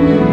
Amen.